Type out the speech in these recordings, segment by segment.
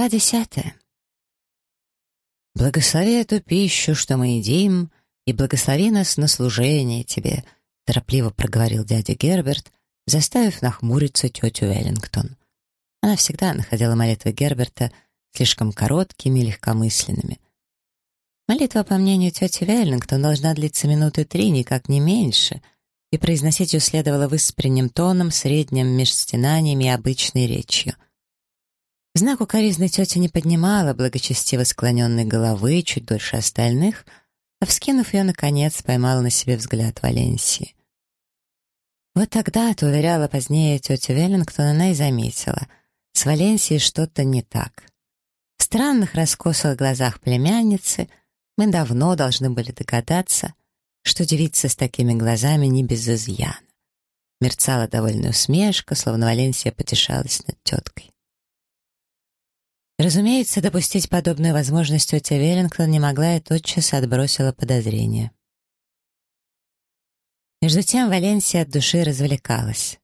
Глава десятая. «Благослови эту пищу, что мы едим, и благослови нас на служение тебе», торопливо проговорил дядя Герберт, заставив нахмуриться тетю Веллингтон. Она всегда находила молитвы Герберта слишком короткими и легкомысленными. Молитва, по мнению тети Веллингтон, должна длиться минуты три, никак не меньше, и произносить ее следовало выспренним тоном, средним меж стенаниями и обычной речью — знак укоризны тетя не поднимала благочестиво склоненной головы чуть дольше остальных, а, вскинув ее, наконец, поймала на себе взгляд Валенсии. Вот тогда-то, уверяла позднее тетя Веллингтон, она и заметила, с Валенсией что-то не так. В странных раскосых глазах племянницы мы давно должны были догадаться, что девица с такими глазами не без изъяна. Мерцала довольная усмешка, словно Валенсия потешалась над теткой. Разумеется, допустить подобную возможность тетя Веллингтон не могла и тотчас отбросила подозрения. Между тем Валенсия от души развлекалась.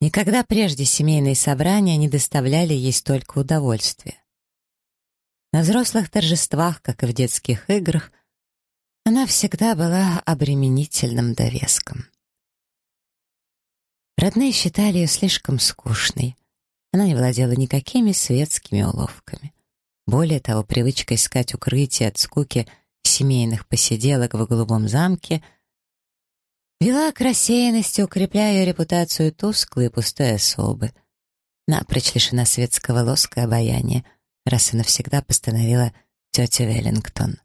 Никогда прежде семейные собрания не доставляли ей столько удовольствия. На взрослых торжествах, как и в детских играх, она всегда была обременительным довеском. Родные считали ее слишком скучной, она не владела никакими светскими уловками. Более того, привычка искать укрытие от скуки семейных посиделок в голубом замке вела к рассеянности, укрепляя ее репутацию тусклой и пустой особы. Напрочь лишена светского лоска и обаяния, раз и навсегда постановила тетя Веллингтон.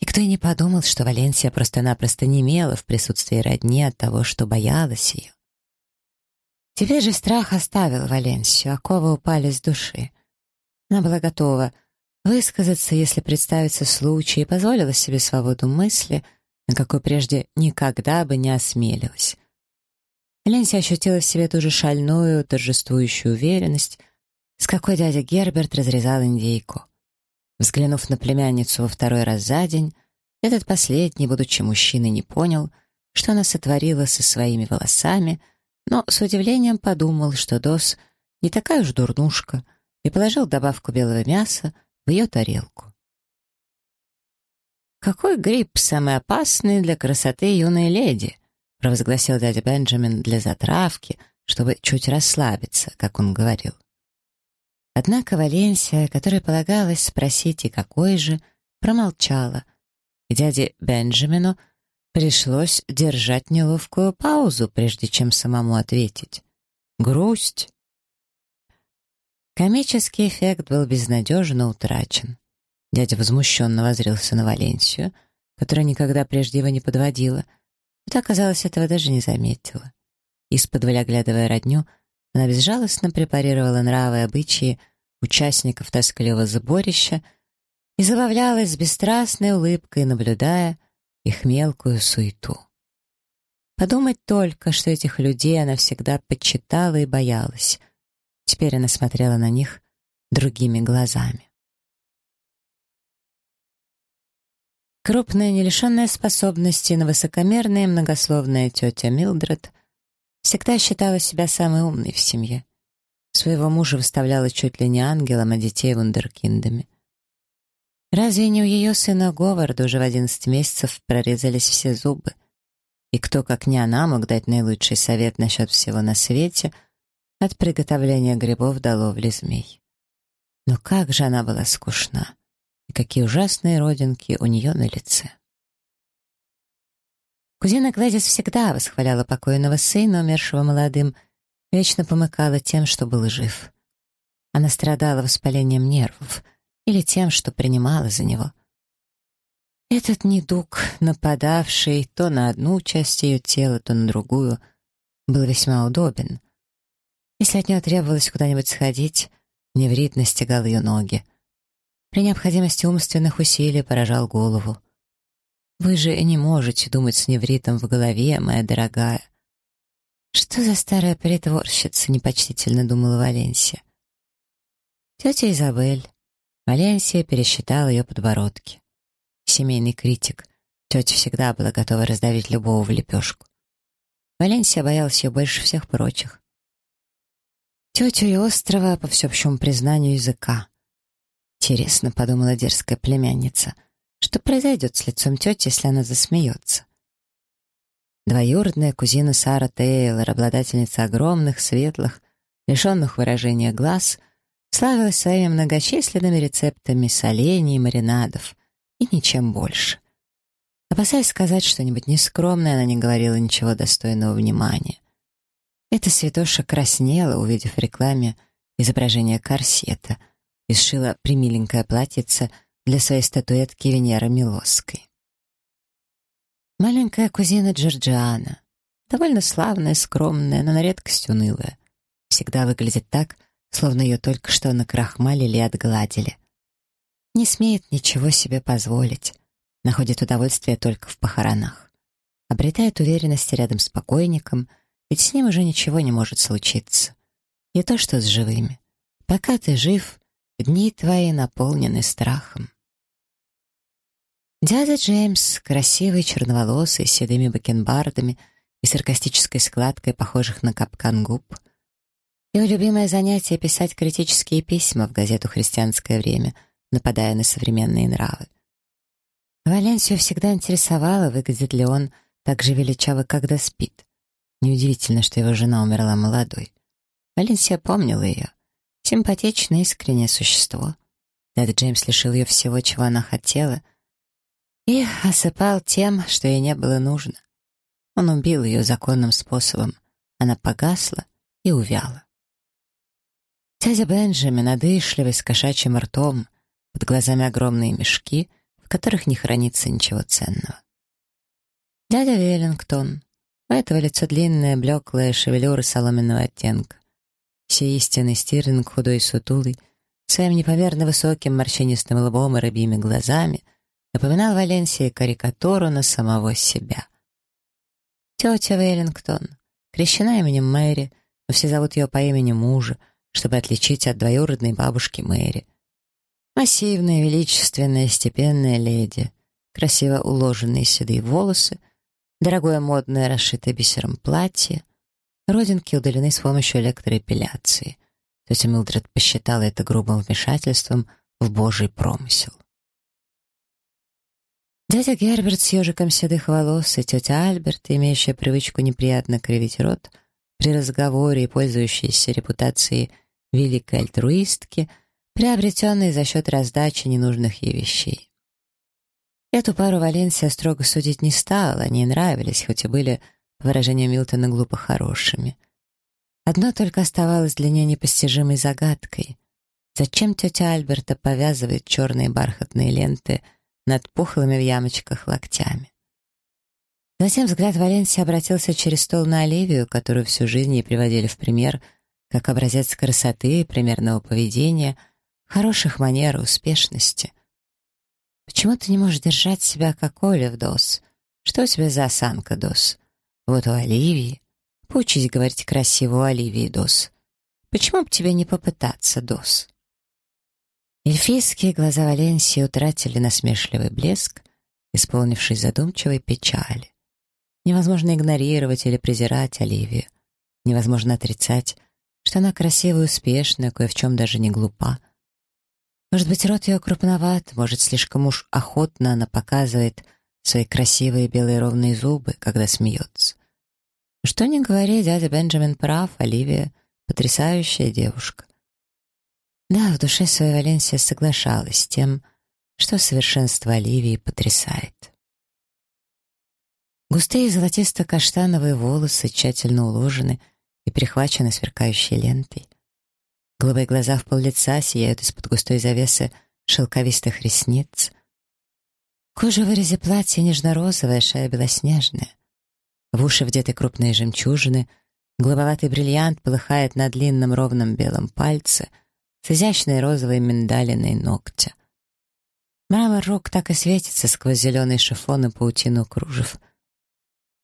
И кто и не подумал, что Валенсия просто-напросто не имела в присутствии родни от того, что боялась ее. Теперь же страх оставил Валенсию, оковы упали с души. Она была готова высказаться, если представится случай, и позволила себе свободу мысли, на какой прежде никогда бы не осмелилась. Валенсия ощутила в себе ту же шальную, торжествующую уверенность, с какой дядя Герберт разрезал индейку. Взглянув на племянницу во второй раз за день, этот последний, будучи мужчиной, не понял, что она сотворила со своими волосами — но с удивлением подумал, что Дос не такая уж дурнушка, и положил добавку белого мяса в ее тарелку. «Какой гриб самый опасный для красоты юной леди?» провозгласил дядя Бенджамин для затравки, чтобы чуть расслабиться, как он говорил. Однако Валенсия, которой полагалось спросить и какой же, промолчала, и дяде Бенджамину Пришлось держать неловкую паузу, прежде чем самому ответить. Грусть. Комический эффект был безнадежно утрачен. Дядя возмущенно возрился на Валенсию, которая никогда прежде его не подводила, но та, казалось, этого даже не заметила. Из-под оглядывая родню, она безжалостно препарировала нравы и обычаи участников тоскливого заборища и забавлялась с бесстрастной улыбкой, наблюдая, их мелкую суету. Подумать только, что этих людей она всегда почитала и боялась. Теперь она смотрела на них другими глазами. Крупная, не лишенная способностей на высокомерная и многословная тетя Милдред всегда считала себя самой умной в семье. Своего мужа выставляла чуть ли не ангелом, а детей — вундеркиндами. Разве не у ее сына Говарда уже в одиннадцать месяцев прорезались все зубы? И кто, как не она, мог дать наилучший совет насчет всего на свете, от приготовления грибов до ловли змей? Но как же она была скучна, и какие ужасные родинки у нее на лице. Кузина Глэдис всегда восхваляла покойного сына, умершего молодым, вечно помыкала тем, что был жив. Она страдала воспалением нервов — или тем, что принимала за него. Этот недуг, нападавший то на одну часть ее тела, то на другую, был весьма удобен. Если от нее требовалось куда-нибудь сходить, неврит настигал ее ноги. При необходимости умственных усилий поражал голову. «Вы же не можете думать с невритом в голове, моя дорогая». «Что за старая притворщица?» — непочтительно думала Валенсия. Тетя Изабель, Валенсия пересчитал ее подбородки. Семейный критик. Тетя всегда была готова раздавить любого в лепешку. Валенсия боялась ее больше всех прочих. Тетю и острова, по всеобщему признанию, языка. Интересно, подумала дерзкая племянница, что произойдет с лицом тети, если она засмеется. Двоюродная кузина Сара Тейлор, обладательница огромных, светлых, лишенных выражения глаз, славилась своими многочисленными рецептами солений и маринадов, и ничем больше. Опасаясь сказать что-нибудь нескромное, она не говорила ничего достойного внимания. Эта святоша краснела, увидев в рекламе изображение корсета, и сшила примиленькое платьице для своей статуэтки Венеры Милосской. Маленькая кузина Джорджиана, довольно славная, скромная, но на редкость унылая, всегда выглядит так, словно ее только что накрахмалили и отгладили. Не смеет ничего себе позволить, находит удовольствие только в похоронах. Обретает уверенность рядом с покойником, ведь с ним уже ничего не может случиться. Не то что с живыми. Пока ты жив, дни твои наполнены страхом. Дядя Джеймс, красивый, черноволосый, с седыми бакенбардами и саркастической складкой, похожих на капкан губ. Его любимое занятие — писать критические письма в газету «Христианское время», нападая на современные нравы. Валенсию всегда интересовало, выглядит ли он так же величаво, когда спит. Неудивительно, что его жена умерла молодой. Валенсия помнила ее. Симпатичное, искреннее существо. Дядя Джеймс лишил ее всего, чего она хотела — и осыпал тем, что ей не было нужно. Он убил ее законным способом. Она погасла и увяла. Дядя Бенджамин, одышливый, с кошачьим ртом, под глазами огромные мешки, в которых не хранится ничего ценного. Дядя Веллингтон, у этого лицо длинное, блеклое, шевелюра соломенного оттенка. Все истинный стирлинг, худой и сутулый, своим непомерно высоким морщинистым лбом и рыбьими глазами — напоминал Валенсии карикатуру на самого себя. Тетя Веллингтон, крещена именем Мэри, но все зовут ее по имени мужа, чтобы отличить от двоюродной бабушки Мэри. Массивная, величественная, степенная леди, красиво уложенные седые волосы, дорогое модное, расшитое бисером платье, родинки удалены с помощью электроэпиляции. Тетя Милдред посчитала это грубым вмешательством в божий промысел. Дядя Герберт с ежиком седых волос и тетя Альберт, имеющая привычку неприятно кривить рот, при разговоре и пользующиеся репутацией великой альтруистки, приобретенной за счет раздачи ненужных ей вещей. Эту пару Валенсия строго судить не стала, они нравились, хоть и были, по выражению Милтона, глупо хорошими. Одно только оставалось для нее непостижимой загадкой. Зачем тетя Альберта повязывает черные бархатные ленты — над пухлыми в ямочках локтями. Затем взгляд Валенсии обратился через стол на Оливию, которую всю жизнь ей приводили в пример, как образец красоты, примерного поведения, хороших манер и успешности. «Почему ты не можешь держать себя, как Оля в ДОС? Что у тебя за осанка, ДОС? Вот у Оливии. Поучись говорить красиво у Оливии, ДОС. Почему бы тебе не попытаться, ДОС?» Эльфийские глаза Валенсии утратили насмешливый блеск, исполнивший задумчивой печали. Невозможно игнорировать или презирать Оливию. Невозможно отрицать, что она красивая успешная, кое в чем даже не глупа. Может быть, рот ее крупноват, может, слишком уж охотно она показывает свои красивые белые ровные зубы, когда смеется. Что ни говори, дядя Бенджамин прав, Оливия — потрясающая девушка. Да, в душе своей Валенсия соглашалась с тем, что совершенство Оливии потрясает. Густые золотисто-каштановые волосы тщательно уложены и перехвачены сверкающей лентой. Голубые глаза в пол лица сияют из-под густой завесы шелковистых ресниц. Кожа в вырезе платья нежно-розовая, шея белоснежная. В уши вдеты крупные жемчужины, голубоватый бриллиант полыхает на длинном ровном белом пальце — с изящной розовой миндалиной ногтя. Мрамор рук так и светится сквозь зеленый шифон и паутину кружев.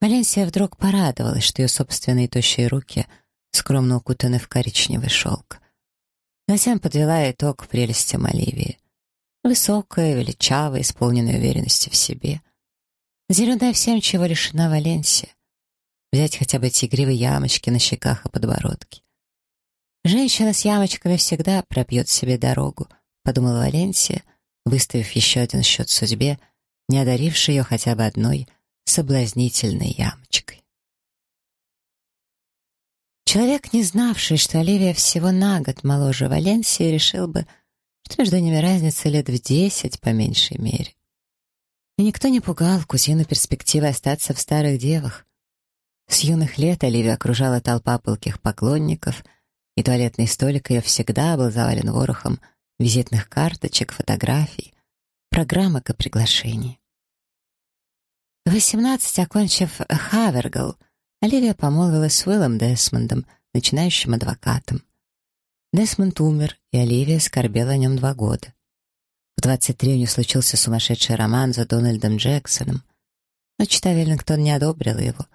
Валенсия вдруг порадовалась, что ее собственные тощие руки скромно укутаны в коричневый шелк. Затем подвела итог прелестям Оливии. Высокая, величавая, исполненная уверенности в себе. Зеленая всем, чего лишена Валенсия. Взять хотя бы эти игривые ямочки на щеках и подбородке. «Женщина с ямочками всегда пробьет себе дорогу», — подумала Валенсия, выставив еще один счет судьбе, не одаривший ее хотя бы одной соблазнительной ямочкой. Человек, не знавший, что Оливия всего на год моложе Валенсии, решил бы, что между ними разница лет в десять по меньшей мере. И никто не пугал кузину перспективы остаться в старых девах. С юных лет Оливия окружала толпа пылких поклонников, и туалетный столик ее всегда был завален ворохом визитных карточек, фотографий, программок и приглашений. В 18, окончив Хавергал, Оливия помолвилась с Уиллом Десмондом, начинающим адвокатом. Десмонд умер, и Оливия скорбела о нем два года. В 23 у нее случился сумасшедший роман за Дональдом Джексоном. Но чита Веллингтон не одобрила его,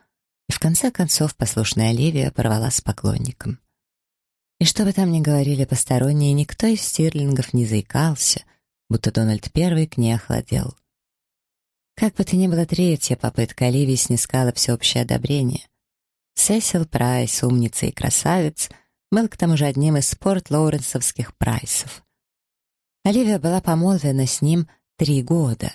и в конце концов послушная Оливия порвала с поклонником. И что бы там ни говорили посторонние, никто из стирлингов не заикался, будто Дональд Первый к ней охладел. Как бы то ни было, третья попытка Оливии снискала всеобщее одобрение. Сесил Прайс, умница и красавец, был к тому же одним из порт-лоуренсовских Прайсов. Оливия была помолвлена с ним три года.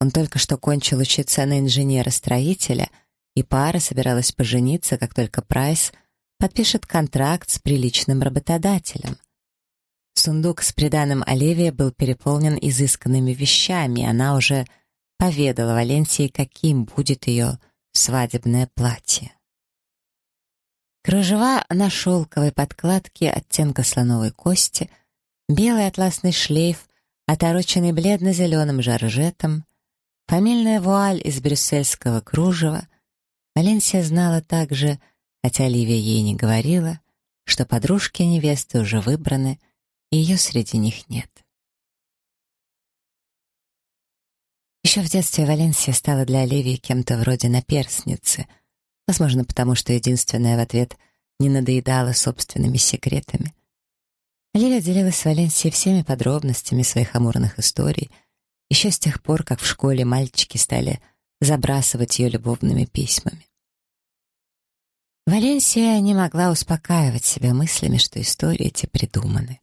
Он только что кончил учиться на инженера-строителя, и пара собиралась пожениться, как только Прайс подпишет контракт с приличным работодателем. Сундук с приданым Оливии был переполнен изысканными вещами, и она уже поведала Валенсии, каким будет ее свадебное платье. Кружева на шелковой подкладке оттенка слоновой кости, белый атласный шлейф, отороченный бледно-зеленым жаржетом, фамильная вуаль из брюссельского кружева. Валенсия знала также, хотя Оливия ей не говорила, что подружки невесты уже выбраны, и ее среди них нет. Еще в детстве Валенсия стала для Оливии кем-то вроде наперсницы — Возможно, потому что единственная в ответ не надоедала собственными секретами. Лиля делилась с Валенсией всеми подробностями своих амурных историй, еще с тех пор, как в школе мальчики стали забрасывать ее любовными письмами. Валенсия не могла успокаивать себя мыслями, что истории эти придуманы.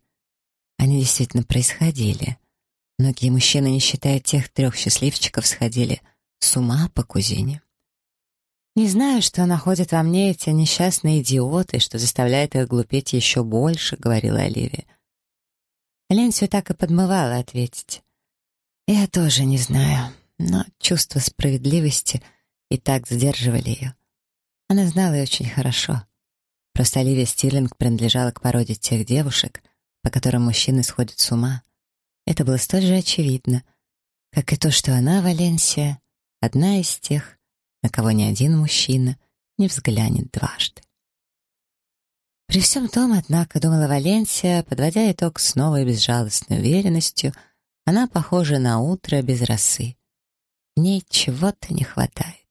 Они действительно происходили. Многие мужчины, не считая тех трех счастливчиков, сходили с ума по кузине. Не знаю, что находят во мне эти несчастные идиоты, что заставляет их глупеть еще больше, — говорила Оливия. Лен все так и подмывала ответить. Я тоже не знаю, но чувство справедливости и так сдерживали ее. Она знала ее очень хорошо. Просто Оливия Стирлинг принадлежала к породе тех девушек, по которым мужчины сходят с ума. Это было столь же очевидно, как и то, что она, Валенсия, одна из тех, на кого ни один мужчина не взглянет дважды. При всем том, однако, думала Валенсия, подводя итог с новой безжалостной уверенностью, она похожа на утро без росы. В ней чего-то не хватает.